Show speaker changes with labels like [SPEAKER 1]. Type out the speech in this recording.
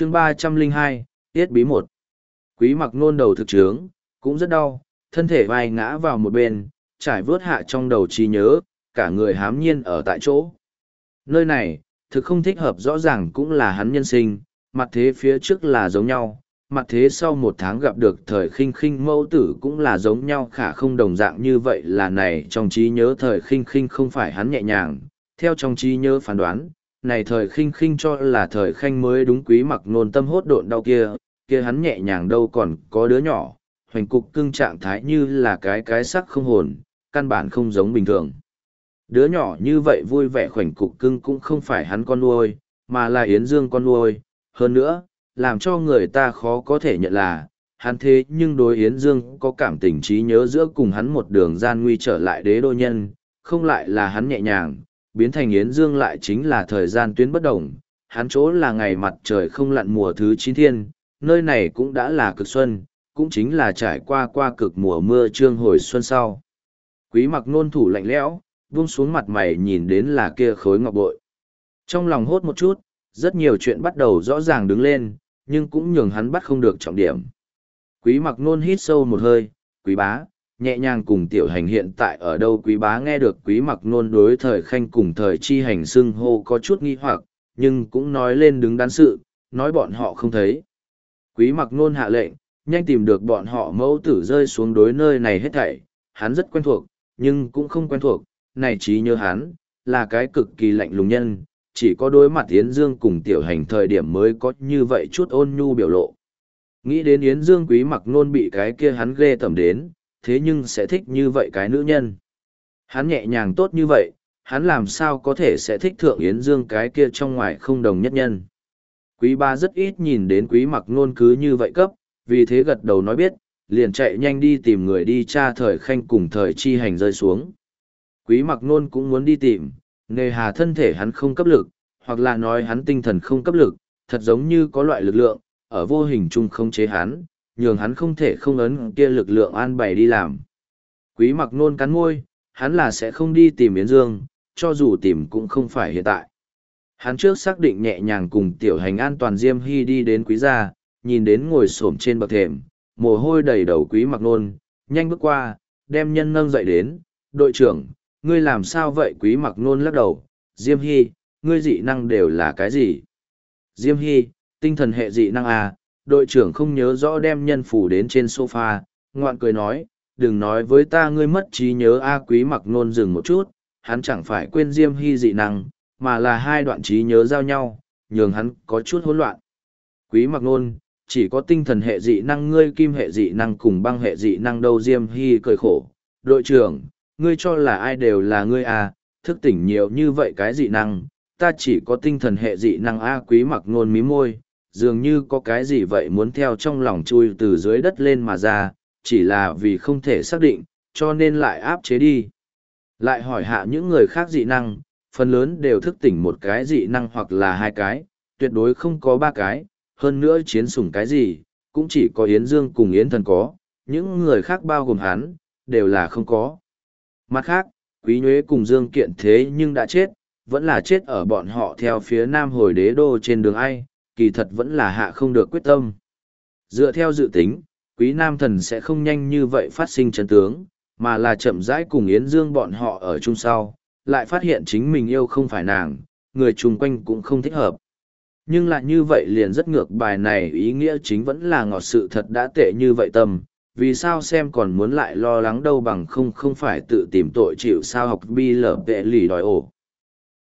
[SPEAKER 1] chương ba trăm linh hai, tiết bí một. Quý mặc nôn đầu thực trướng, cũng rất đau, thân thể vai ngã vào một bên, trải vớt hạ trong đầu trí nhớ, cả người hám nhiên ở tại chỗ. Nơi này, thực không thích hợp rõ ràng cũng là hắn nhân sinh, mặt thế phía trước là giống nhau, mặt thế sau một tháng gặp được thời khinh khinh mẫu tử cũng là giống nhau khả không đồng dạng như vậy là này, trong trí nhớ thời khinh khinh không phải hắn nhẹ nhàng, theo trong trí nhớ phán đoán này thời khinh khinh cho là thời khanh mới đúng quý mặc nôn tâm hốt độn đau kia, kia hắn nhẹ nhàng đâu còn có đứa nhỏ, hoành cục cưng trạng thái như là cái cái sắc không hồn, căn bản không giống bình thường. Đứa nhỏ như vậy vui vẻ khoảnh cục cưng cũng không phải hắn con nuôi, mà là Yến Dương con nuôi. Hơn nữa, làm cho người ta khó có thể nhận là, hắn thế nhưng đối Yến Dương có cảm tình trí nhớ giữa cùng hắn một đường gian nguy trở lại đế đô nhân, không lại là hắn nhẹ nhàng, biến thành Yến Dương lại chính là thời gian tuyến bất đồng, hắn chỗ là ngày mặt trời không lặn mùa thứ chín thiên, nơi này cũng đã là cực xuân, cũng chính là trải qua qua cực mùa mưa trương hồi xuân sau. Quý mặc nôn thủ lạnh lẽo, buông xuống mặt mày nhìn đến là kia khối ngọc bội. Trong lòng hốt một chút, rất nhiều chuyện bắt đầu rõ ràng đứng lên, nhưng cũng nhường hắn bắt không được trọng điểm. Quý mặc nôn hít sâu một hơi, quý bá, nhẹ nhàng cùng tiểu hành hiện tại ở đâu quý bá nghe được quý mặc nôn đối thời khanh cùng thời chi hành xưng hô có chút nghi hoặc, nhưng cũng nói lên đứng đắn sự, nói bọn họ không thấy. Quý mặc nôn hạ lệnh, nhanh tìm được bọn họ mẫu tử rơi xuống đối nơi này hết thảy, hắn rất quen thuộc, nhưng cũng không quen thuộc, này trí nhớ hắn, là cái cực kỳ lạnh lùng nhân, chỉ có đối mặt Yến Dương cùng tiểu hành thời điểm mới có như vậy chút ôn nhu biểu lộ. Nghĩ đến Yến Dương quý mặc nôn bị cái kia hắn ghê tầm đến, thế nhưng sẽ thích như vậy cái nữ nhân. Hắn nhẹ nhàng tốt như vậy, hắn làm sao có thể sẽ thích thượng Yến Dương cái kia trong ngoài không đồng nhất nhân. Quý ba rất ít nhìn đến quý mặc nôn cứ như vậy cấp, vì thế gật đầu nói biết, liền chạy nhanh đi tìm người đi tra thời khanh cùng thời chi hành rơi xuống. Quý mặc nôn cũng muốn đi tìm, nề hà thân thể hắn không cấp lực, hoặc là nói hắn tinh thần không cấp lực, thật giống như có loại lực lượng, ở vô hình chung không chế hắn, nhường hắn không thể không ấn kia lực lượng an bày đi làm. Quý mặc nôn cắn môi, hắn là sẽ không đi tìm Yến Dương, cho dù tìm cũng không phải hiện tại. Hắn trước xác định nhẹ nhàng cùng tiểu hành an toàn Diêm Hy đi đến quý gia, nhìn đến ngồi xổm trên bậc thềm, mồ hôi đầy đầu quý mặc nôn, nhanh bước qua, đem nhân nâng dậy đến, đội trưởng, ngươi làm sao vậy quý mặc nôn lắc đầu, Diêm Hy, ngươi dị năng đều là cái gì? Diêm Hy, tinh thần hệ dị năng à, đội trưởng không nhớ rõ đem nhân phủ đến trên sofa, ngoạn cười nói, đừng nói với ta ngươi mất trí nhớ A quý mặc nôn dừng một chút, hắn chẳng phải quên Diêm Hy dị năng, mà là hai đoạn trí nhớ giao nhau, nhường hắn có chút hỗn loạn. Quý mặc nôn, chỉ có tinh thần hệ dị năng ngươi kim hệ dị năng cùng băng hệ dị năng đâu Diêm Hy cười khổ. Đội trưởng, ngươi cho là ai đều là ngươi à, thức tỉnh nhiều như vậy cái dị năng, ta chỉ có tinh thần hệ dị năng A quý mặc nôn mí môi, dường như có cái gì vậy muốn theo trong lòng chui từ dưới đất lên mà ra, chỉ là vì không thể xác định, cho nên lại áp chế đi. Lại hỏi hạ những người khác dị năng, phần lớn đều thức tỉnh một cái dị năng hoặc là hai cái, tuyệt đối không có ba cái, hơn nữa chiến sủng cái gì, cũng chỉ có Yến Dương cùng Yến Thần có, những người khác bao gồm hắn, đều là không có. Mặt khác, Quý Nhuế cùng Dương Kiện thế nhưng đã chết, vẫn là chết ở bọn họ theo phía nam hồi đế đô trên đường ai, kỳ thật vẫn là hạ không được quyết tâm. Dựa theo dự tính, quý nam thần sẽ không nhanh như vậy phát sinh chân tướng, mà là chậm rãi cùng Yến Dương bọn họ ở chung sau, lại phát hiện chính mình yêu không phải nàng, người chung quanh cũng không thích hợp. Nhưng lại như vậy liền rất ngược bài này ý nghĩa chính vẫn là ngọt sự thật đã tệ như vậy tâm, vì sao xem còn muốn lại lo lắng đâu bằng không không phải tự tìm tội chịu sao học bi lở vệ lì đòi ổ.